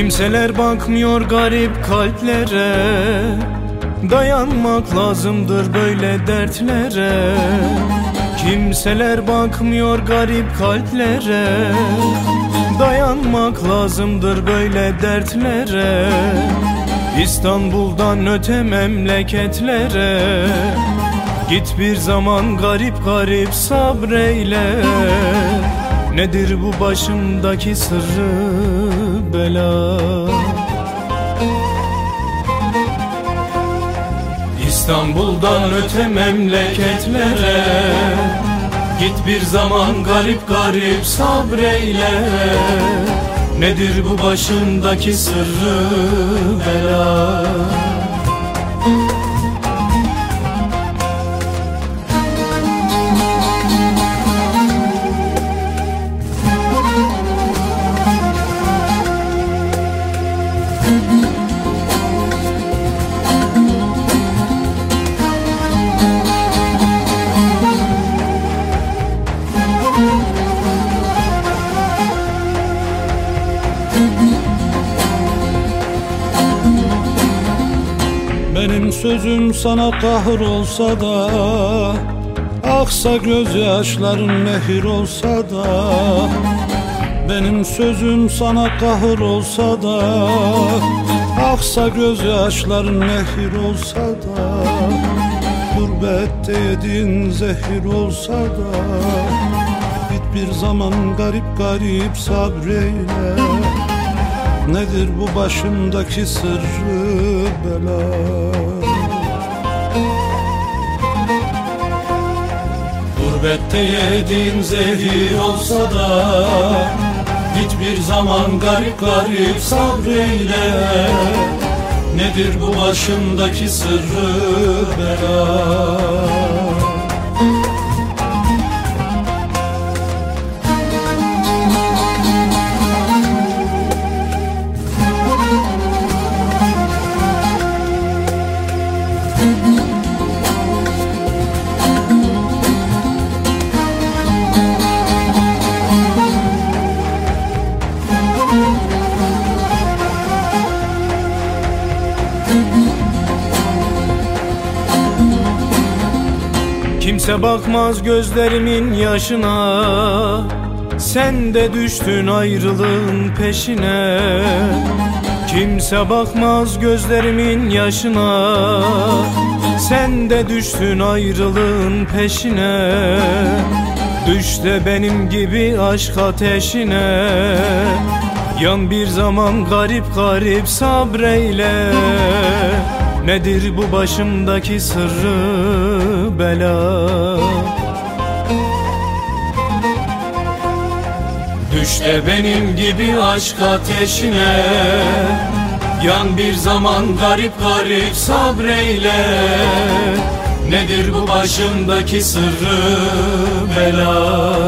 Kimseler bakmıyor garip kalplere. Dayanmak lazımdır böyle dertlere. Kimseler bakmıyor garip kalplere. Dayanmak lazımdır böyle dertlere. İstanbul'dan öte memleketlere. Git bir zaman garip garip sabreyle Nedir bu başımdaki sırrı bela? İstanbul'dan öte memleketlere Git bir zaman garip garip sabreyle. Nedir bu başındaki sırrı bela Benim sözüm sana kahır olsa da Aksa gözyaşların nehir olsa da. Benim sözüm sana kahır olsa da Aksa gözyaşların nehir olsa da. Gurbette yediğin zehir olsa da Git bir zaman garip garip sabreyle. Nedir bu başımdaki sırrı bela Gurbette yediğin zehir olsa da Git bir zaman garip garip sabreyle Nedir bu başımdaki sırrı bela Kimse bakmaz gözlerimin yaşına. Sen de düştün ayrılığın peşine. Kimse bakmaz gözlerimin yaşına. Sen de düştün ayrılığın peşine. Düş de benim gibi aşk ateşine. Yan bir zaman garip garip sabreyle Nedir bu başımdaki sırrı bela? Düş de benim gibi aşk ateşine Yan bir zaman garip garip sabreyle. Nedir bu başımdaki sırrı bela